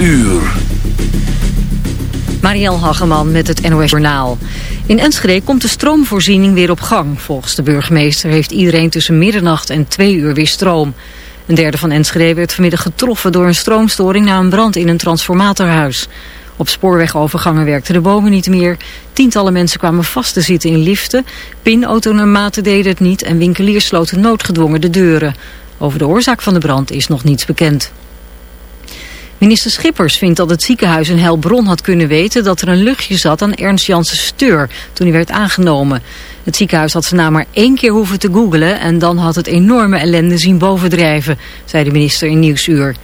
uur. Marielle Hageman met het NOS Journaal. In Enschede komt de stroomvoorziening weer op gang. Volgens de burgemeester heeft iedereen tussen middernacht en twee uur weer stroom. Een derde van Enschede werd vanmiddag getroffen door een stroomstoring na een brand in een transformatorhuis. Op spoorwegovergangen werkten de bomen niet meer. Tientallen mensen kwamen vast te zitten in liften. Pinautonomaten deden het niet en winkeliers sloten noodgedwongen de deuren. Over de oorzaak van de brand is nog niets bekend. Minister Schippers vindt dat het ziekenhuis in Helbron had kunnen weten dat er een luchtje zat aan Ernst Janssen Steur toen hij werd aangenomen. Het ziekenhuis had zijn naam maar één keer hoeven te googelen en dan had het enorme ellende zien bovendrijven, zei de minister in Nieuwsuur.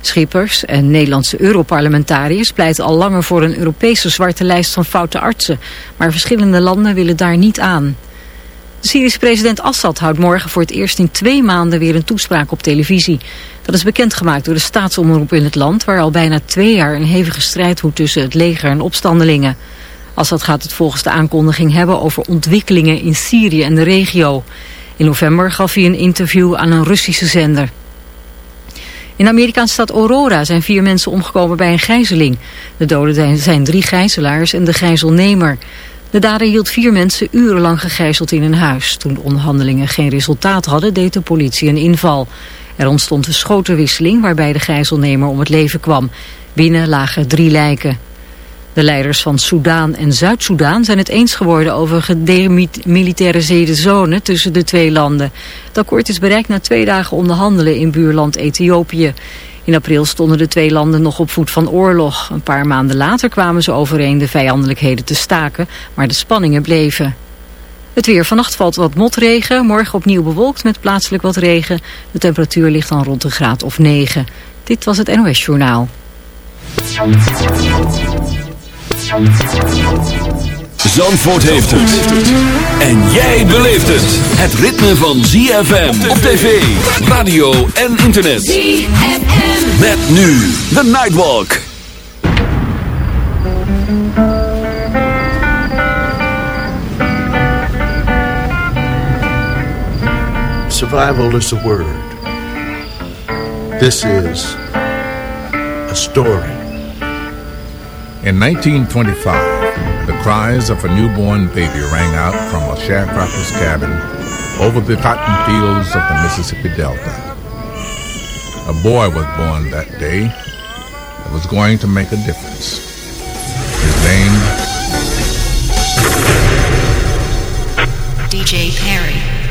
Schippers en Nederlandse Europarlementariërs pleiten al langer voor een Europese zwarte lijst van foute artsen, maar verschillende landen willen daar niet aan. De Syrische president Assad houdt morgen voor het eerst in twee maanden weer een toespraak op televisie. Dat is bekendgemaakt door de staatsomroep in het land... waar al bijna twee jaar een hevige strijd woedt tussen het leger en opstandelingen. Assad gaat het volgens de aankondiging hebben over ontwikkelingen in Syrië en de regio. In november gaf hij een interview aan een Russische zender. In de Amerikaanse stad Aurora zijn vier mensen omgekomen bij een gijzeling. De doden zijn drie gijzelaars en de gijzelnemer. De dader hield vier mensen urenlang gegijzeld in een huis. Toen de onderhandelingen geen resultaat hadden, deed de politie een inval. Er ontstond een schotenwisseling waarbij de gijzelnemer om het leven kwam. Binnen lagen drie lijken. De leiders van Soudaan en Zuid-Soedan zijn het eens geworden over gedemilitariseerde zone tussen de twee landen. Het akkoord is bereikt na twee dagen onderhandelen in buurland Ethiopië. In april stonden de twee landen nog op voet van oorlog. Een paar maanden later kwamen ze overeen de vijandelijkheden te staken, maar de spanningen bleven. Het weer. Vannacht valt wat motregen. Morgen opnieuw bewolkt met plaatselijk wat regen. De temperatuur ligt dan rond een graad of 9. Dit was het NOS Journaal. Zandvoort heeft het. En jij beleeft het. Het ritme van ZFM op tv, radio en internet. ZFM. Met nu de Nightwalk. Survival is a word. This is a story. In 1925, the cries of a newborn baby rang out from a sharecropper's cabin over the cotton fields of the Mississippi Delta. A boy was born that day that was going to make a difference. His name? DJ Perry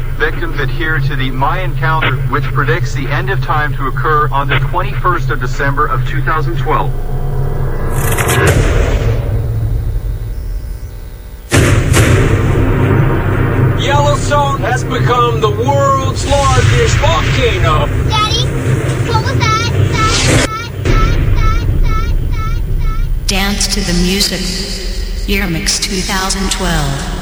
victims adhere to the Mayan calendar, which predicts the end of time to occur on the 21st of December of 2012. Yellowstone has become the world's largest volcano. Daddy, what was that? Dance to the music. Year Mix 2012.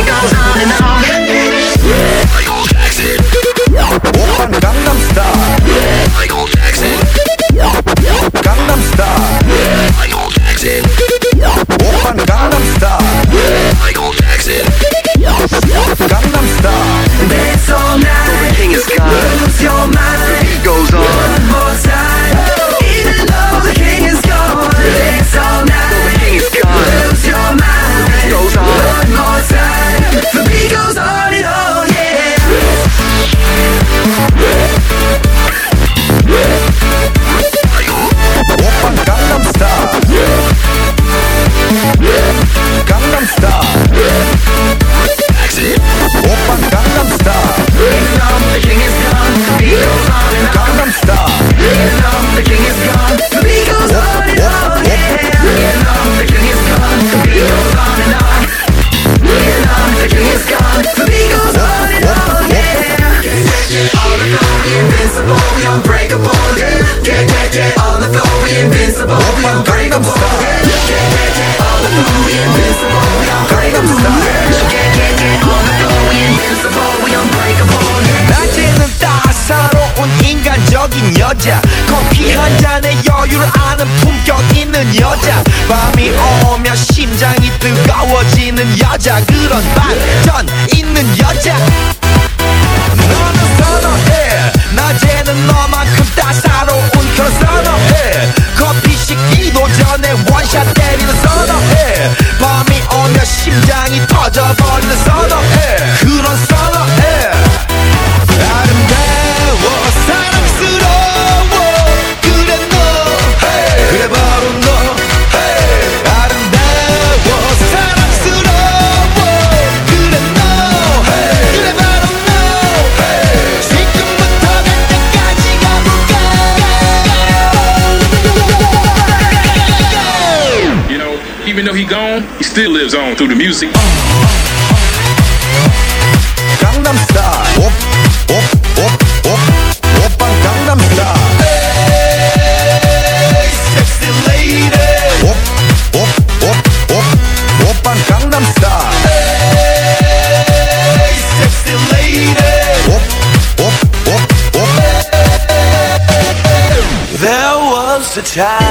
still lives on through the music. Gangnam Style. Op, op, op, op, op, Gangnam Style. Hey, sexy lady. Op, op, op, op, op, Gangnam Style. Hey, sexy lady. Op, op, op, op. There was a time.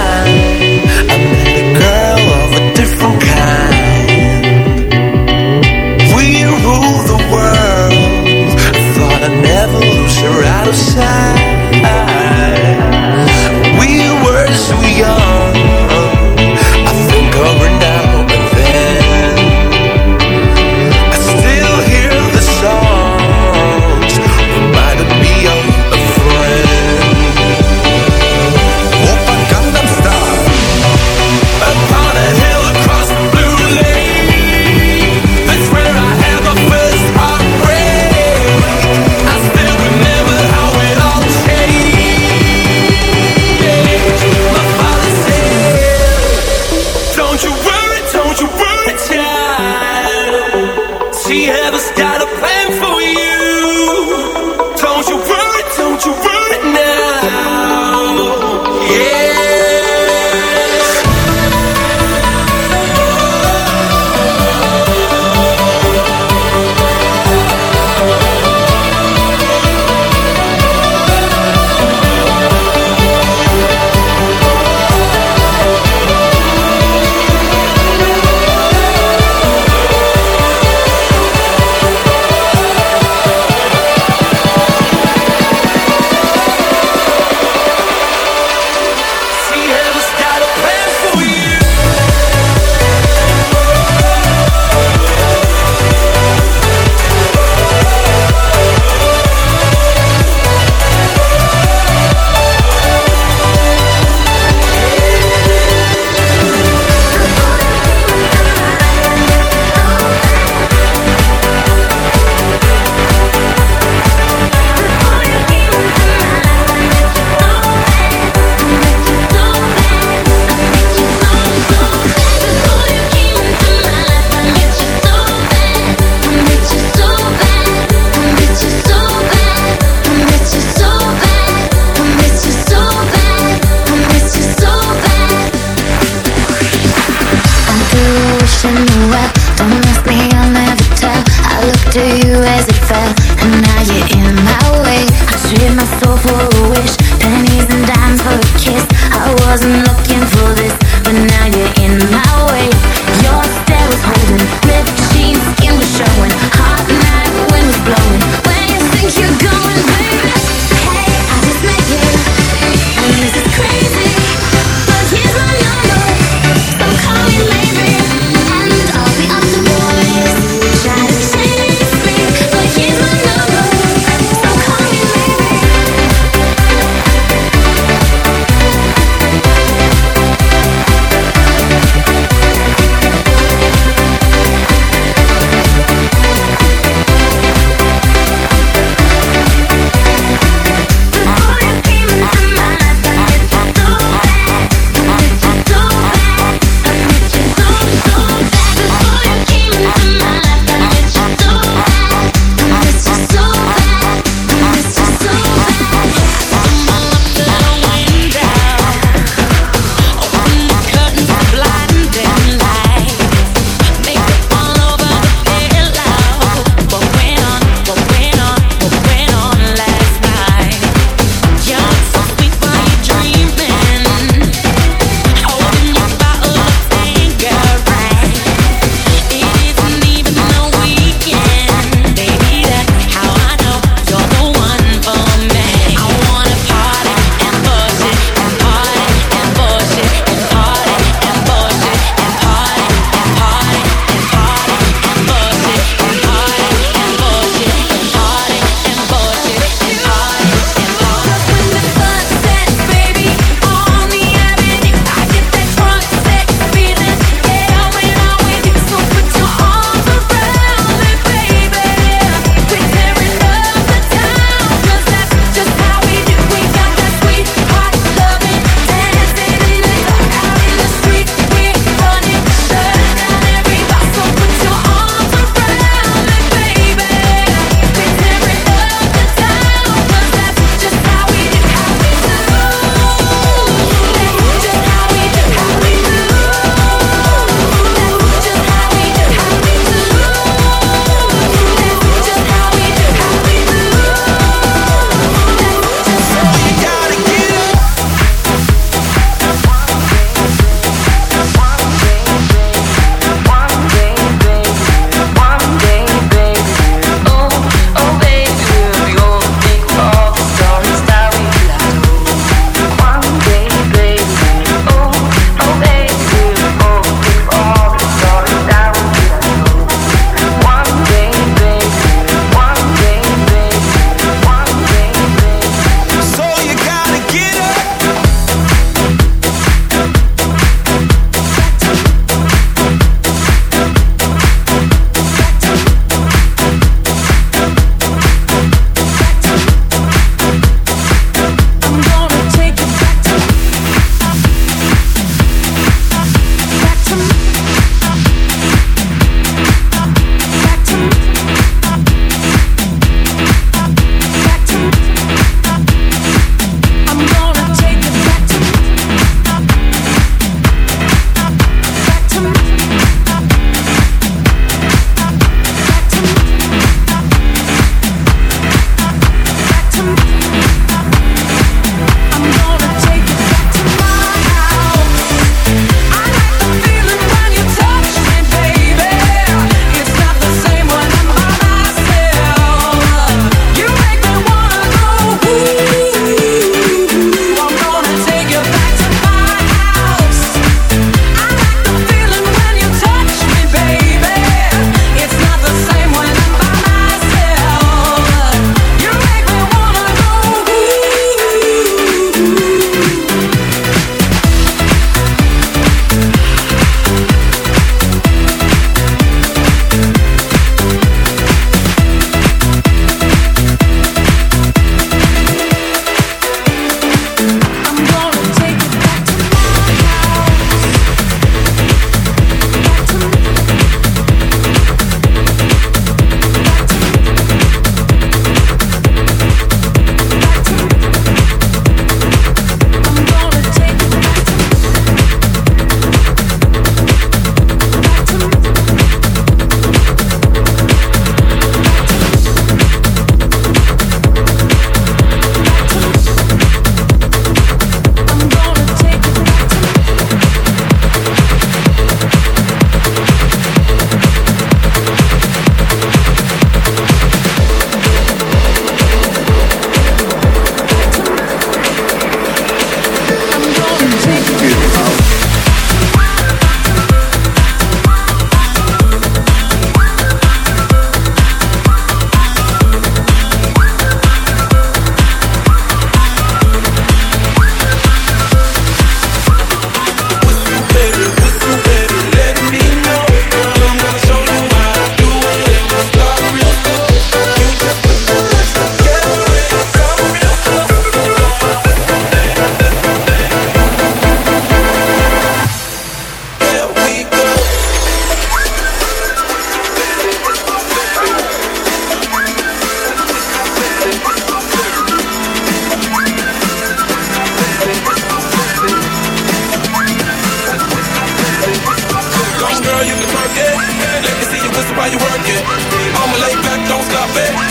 Stop it.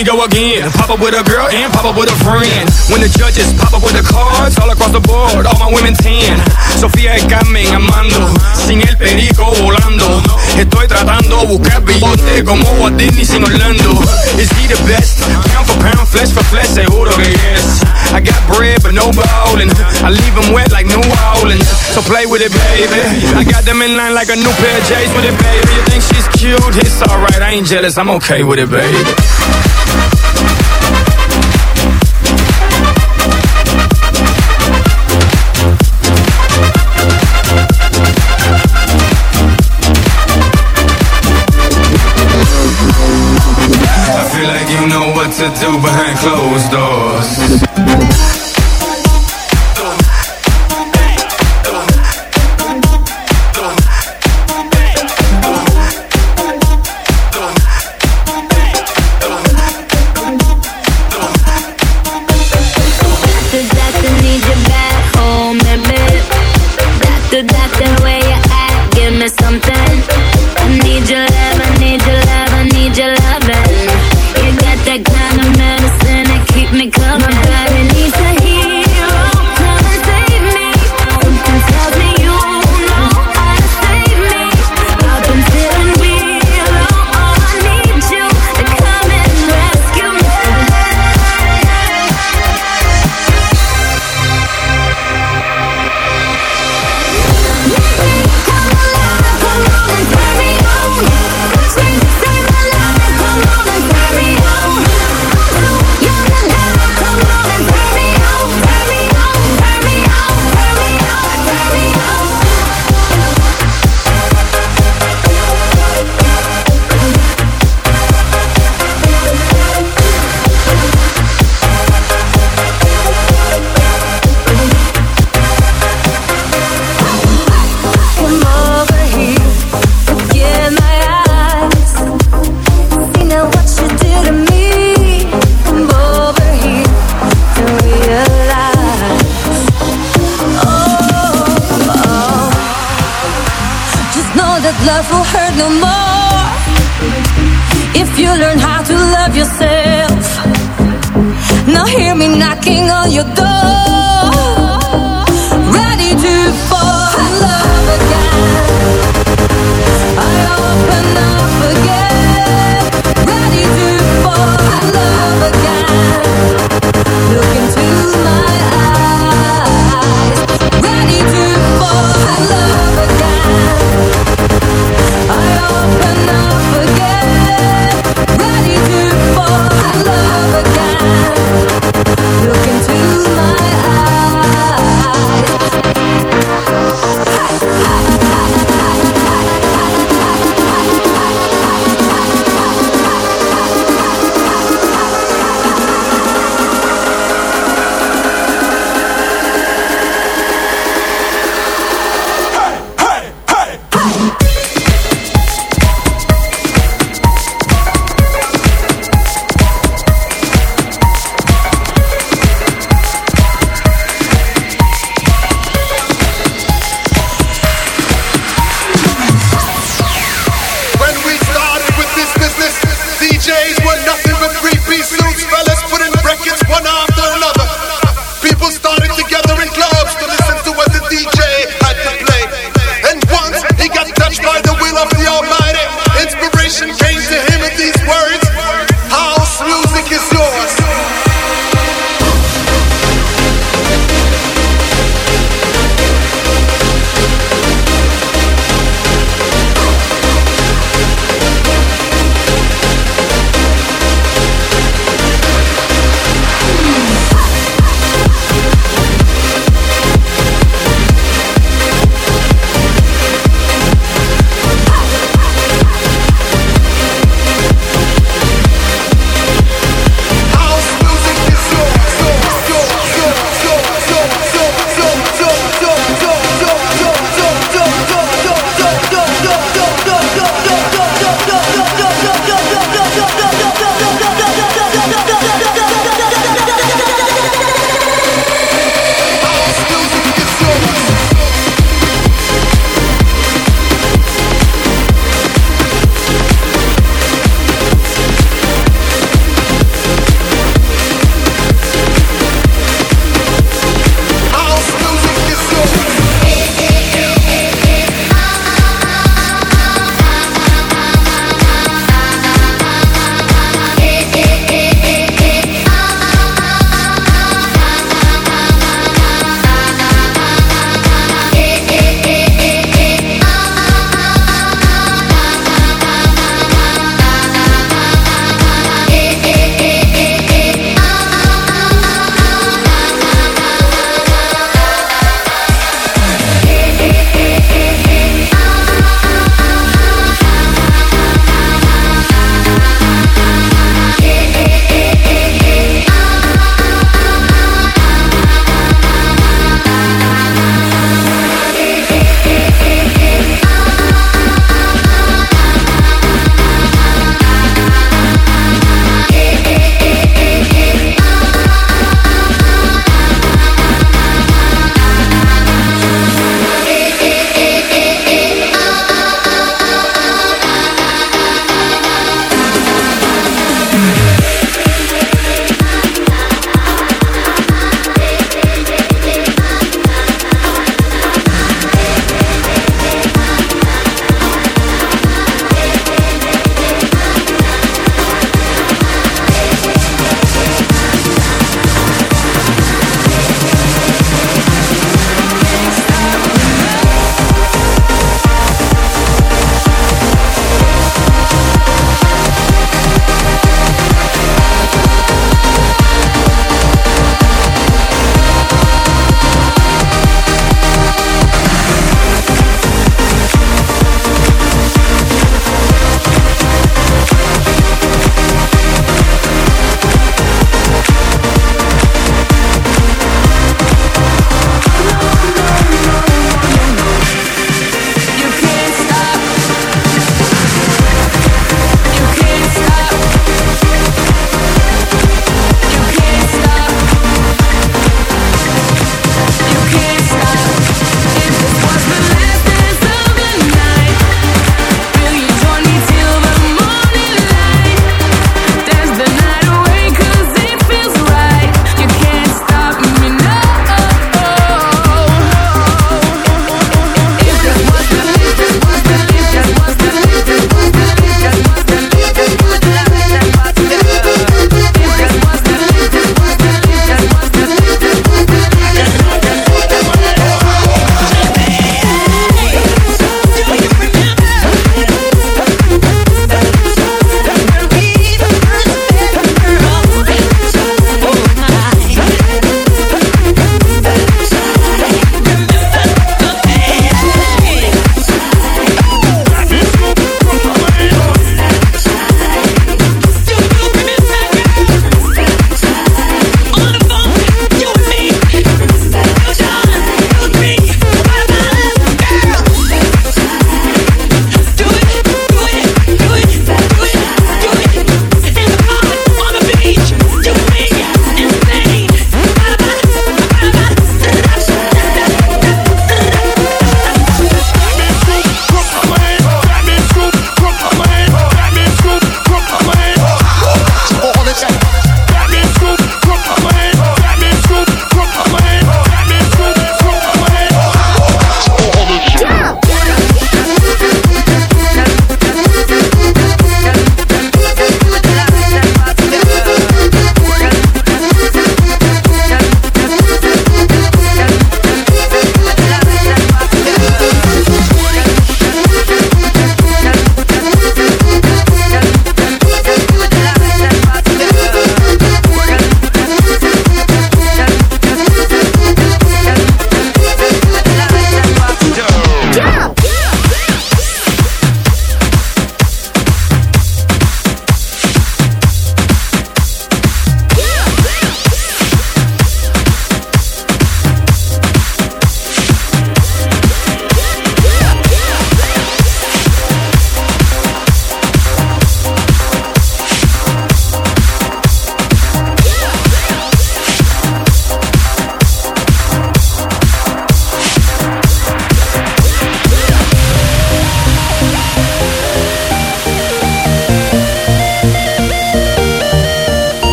We go again. Pop up with a girl and pop up with a friend. When the judges pop up with the cards, all across the board, all my women tan. Sofía y Carmen amando, sin el perico volando. Estoy tratando buscar billete como Walt Disney sin Orlando. Is he the best? Pound for pound, flesh for flesh, seguro que yes. I got bread but no ballin'. I leave them wet like New Orleans. So play with it, baby. I got them in line like a new pair of J's with it, baby. You think she's cute? It's alright, I ain't jealous, I'm okay with it, baby. Do behind Up your mind.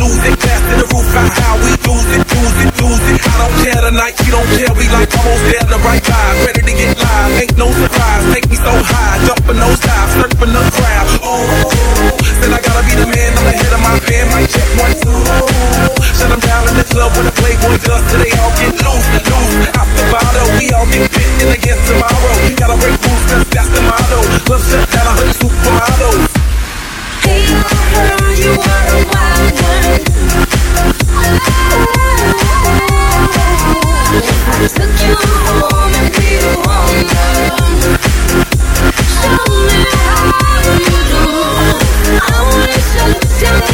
lose it. Blast in the roof out how we lose it, lose it, lose it. I don't care tonight, you don't care. We like almost there the right vibe. Ready to get live, ain't no surprise. Take me so high, jumping those dives, surfing the crowd. Oh, then I gotta be the man on the head of my band. My check one, two. Shut them down in the club when a playboy does. till they all get loose, loose. Out the bottle, we all get bit in again tomorrow. Gotta break rules, cause that's the motto. Club shut down. Show me how you do. I wanna shut down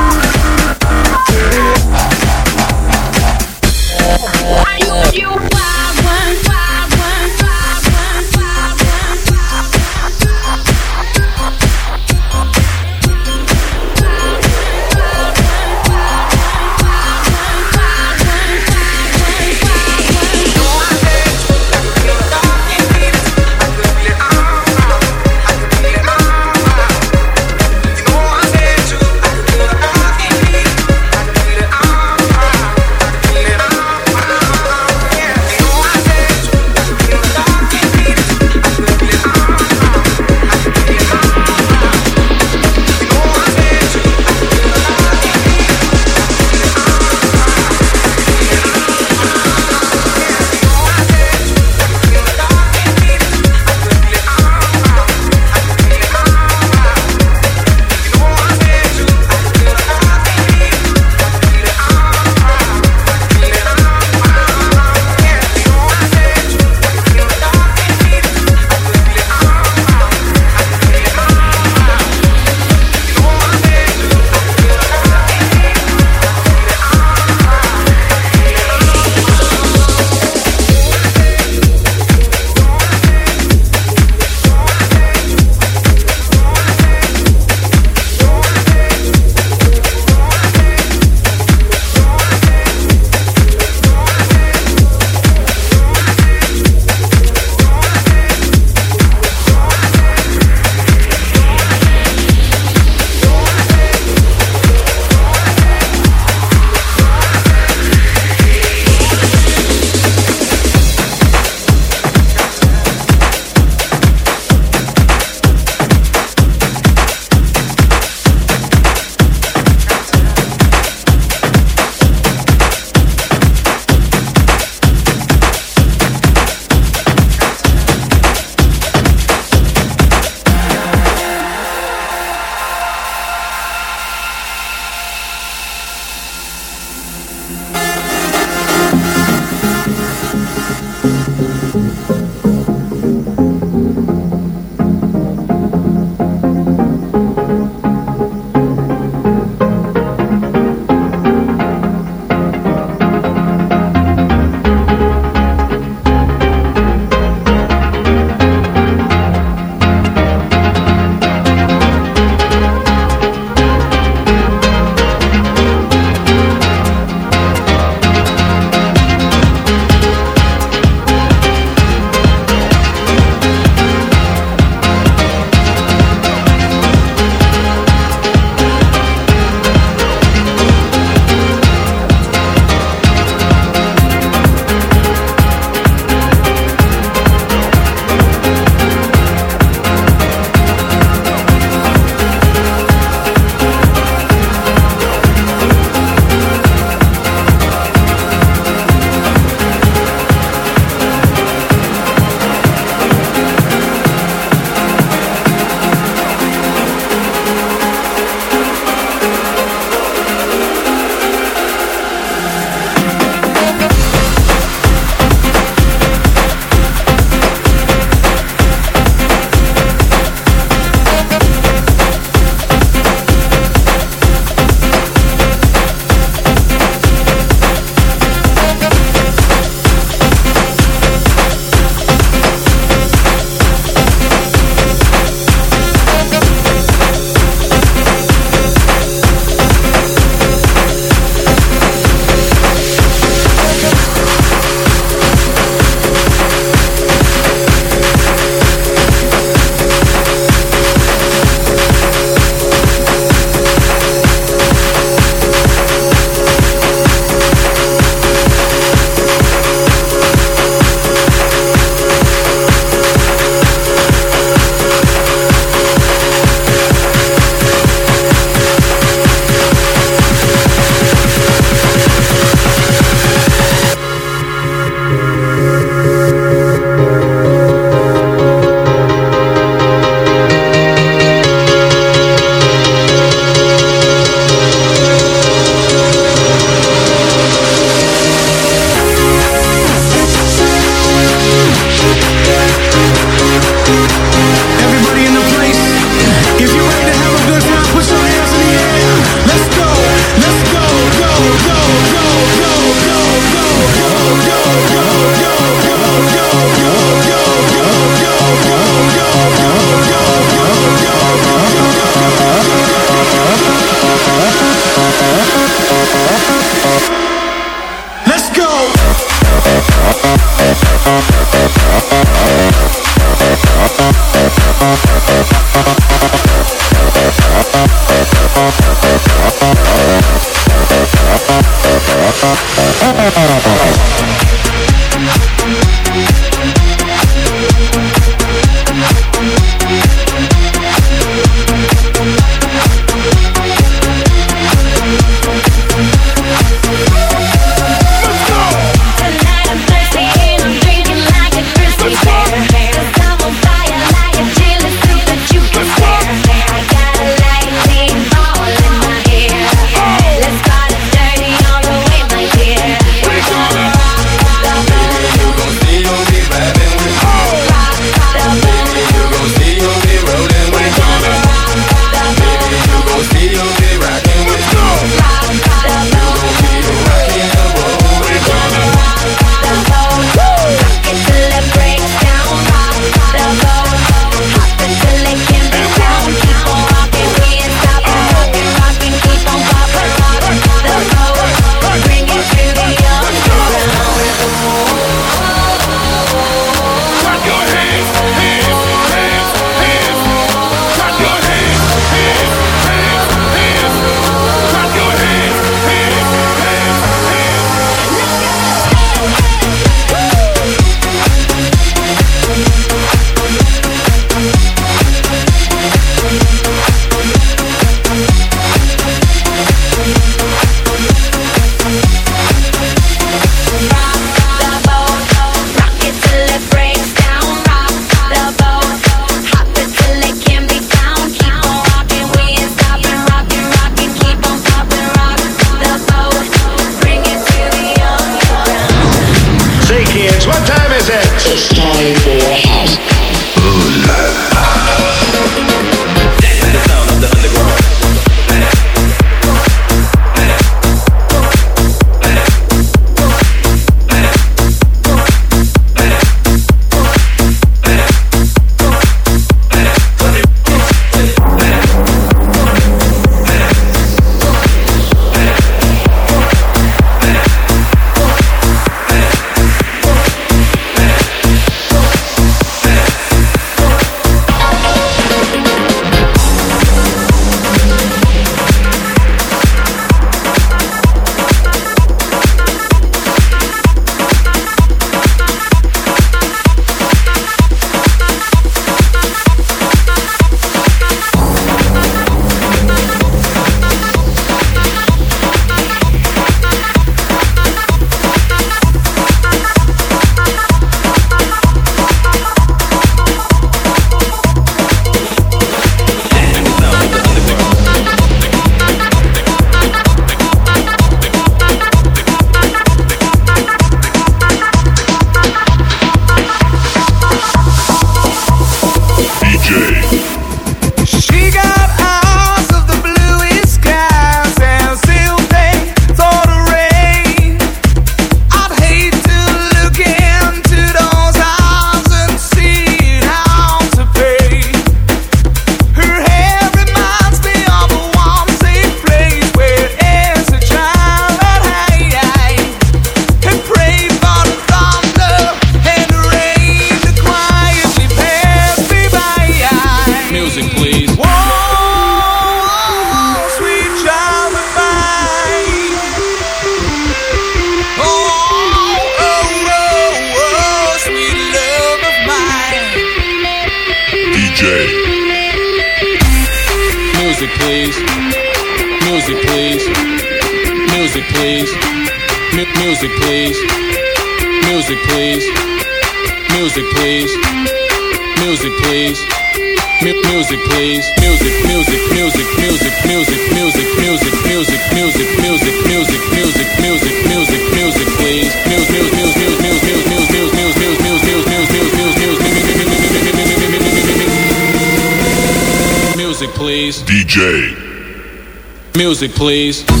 music, please. DJ. Music, please.